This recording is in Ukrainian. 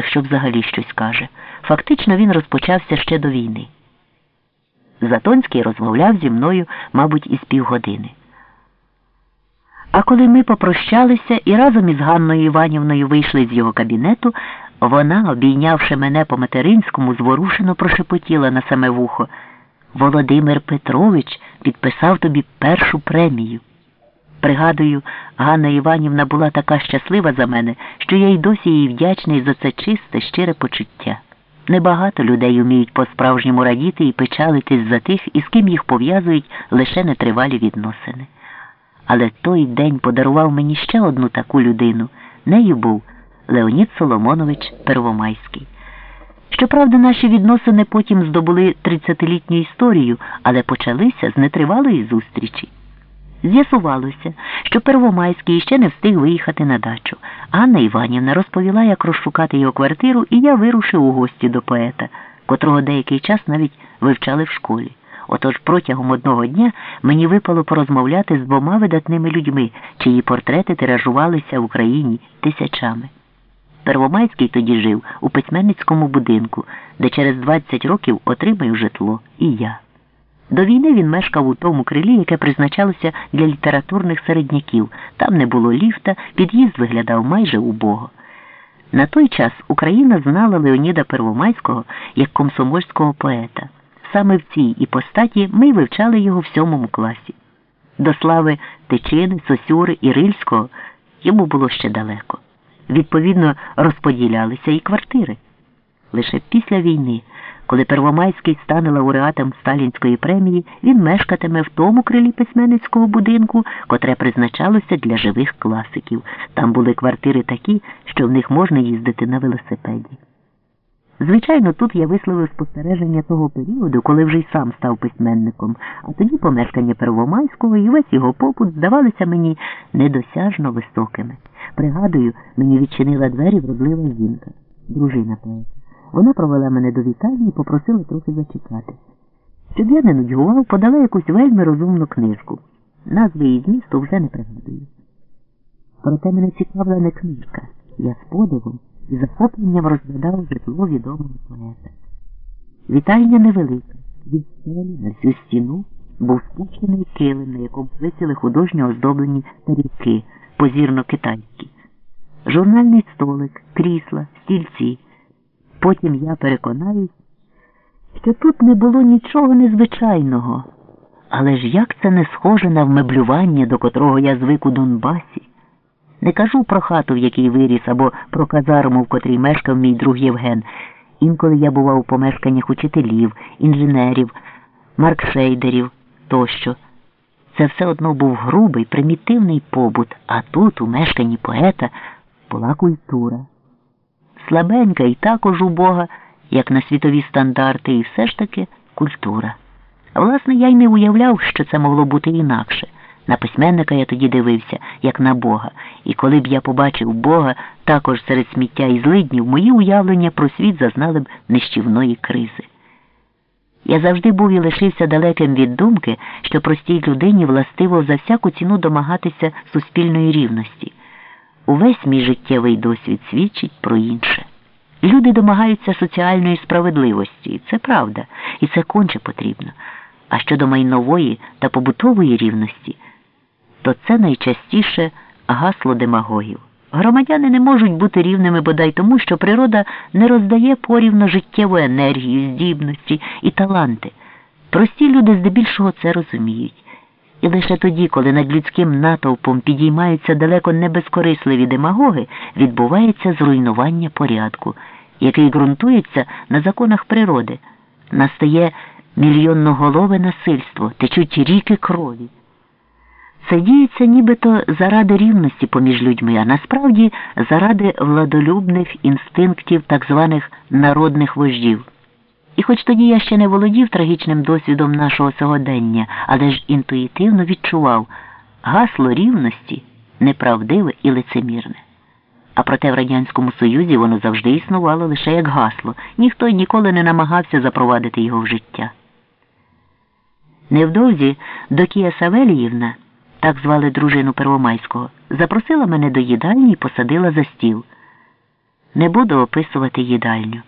якщо взагалі щось каже. Фактично він розпочався ще до війни. Затонський розмовляв зі мною, мабуть, із півгодини. А коли ми попрощалися і разом із Ганною Іванівною вийшли з його кабінету, вона, обійнявши мене по материнському, зворушено прошепотіла на саме вухо. Володимир Петрович підписав тобі першу премію. Пригадую, Ганна Іванівна була така щаслива за мене, що я й досі їй вдячний за це чисте, щире почуття. Небагато людей вміють по-справжньому радіти і печалитись за тих, із ким їх пов'язують лише нетривалі відносини. Але той день подарував мені ще одну таку людину. Нею був Леонід Соломонович Первомайський. Щоправда, наші відносини потім здобули 30-літню історію, але почалися з нетривалої зустрічі. З'ясувалося, що Первомайський ще не встиг виїхати на дачу. Анна Іванівна розповіла, як розшукати його квартиру, і я вирушив у гості до поета, котрого деякий час навіть вивчали в школі. Отож протягом одного дня мені випало порозмовляти з двома видатними людьми, чиї портрети тиражувалися в Україні тисячами. Первомайський тоді жив у письменницькому будинку, де через 20 років отримав житло і я. До війни він мешкав у тому крилі, яке призначалося для літературних середняків. Там не було ліфта, під'їзд виглядав майже убого. На той час Україна знала Леоніда Первомайського як комсомольського поета. Саме в цій іпостаті ми вивчали його в сьомому класі. До слави Тичини, Сосюри і Рильського йому було ще далеко. Відповідно, розподілялися і квартири. Лише після війни, коли Первомайський стане лауреатом Сталінської премії, він мешкатиме в тому крилі письменницького будинку, котре призначалося для живих класиків. Там були квартири такі, що в них можна їздити на велосипеді. Звичайно, тут я висловив спостереження того періоду, коли вже й сам став письменником, а тоді помешкання Первомайського і весь його попут здавалися мені недосяжно високими. Пригадую, мені відчинила двері вродлива жінка, дружина поета. Вона провела мене до вітальні і попросила трохи зачекати. Щоб я не нудьгував, подала якусь вельми розумну книжку. Назви її змісту вже не пригадую. Проте мене цікавила не книжка. Я з подивом і захопленням розглядав житло відомого поета. Вітальня невелика. Від стелі на всю стіну був спущений килим, на якому висіли художньо оздоблені старівки, позірно китайські. Журнальний столик, крісла, стільці. Потім я переконаюсь, що тут не було нічого незвичайного. Але ж як це не схоже на вмеблювання, до котрого я звик у Донбасі? Не кажу про хату, в якій виріс, або про казарму, в котрій мешкав мій друг Євген. Інколи я бував у помешканнях учителів, інженерів, маркшейдерів тощо. Це все одно був грубий, примітивний побут, а тут, у мешканні поета, була культура. Слабенька і також убога, як на світові стандарти, і все ж таки культура. Власне, я й не уявляв, що це могло бути інакше. На письменника я тоді дивився, як на Бога, і коли б я побачив Бога також серед сміття і злиднів, мої уявлення про світ зазнали б нищівної кризи. Я завжди був і лишився далеким від думки, що простій людині властиво за всяку ціну домагатися суспільної рівності. Увесь мій життєвий досвід свідчить про інше. Люди домагаються соціальної справедливості, це правда, і це конче потрібно. А щодо майнової та побутової рівності, то це найчастіше гасло демагогів. Громадяни не можуть бути рівними бодай тому, що природа не роздає порівно життєву енергію, здібності і таланти. Прості люди здебільшого це розуміють. І лише тоді, коли над людським натовпом підіймаються далеко не безкорисливі демагоги, відбувається зруйнування порядку, який ґрунтується на законах природи, настає мільйонноголове насильство, течуть ріки крові. Це діється нібито заради рівності поміж людьми, а насправді заради владолюбних інстинктів так званих народних вождів. І хоч тоді я ще не володів трагічним досвідом нашого сьогодення, але ж інтуїтивно відчував гасло рівності неправдиве і лицемірне. А проте в Радянському Союзі воно завжди існувало лише як гасло, ніхто ніколи не намагався запровадити його в життя. Невдовзі Докія Савеліївна, так звали дружину Первомайського, запросила мене до їдальні і посадила за стіл. Не буду описувати їдальню.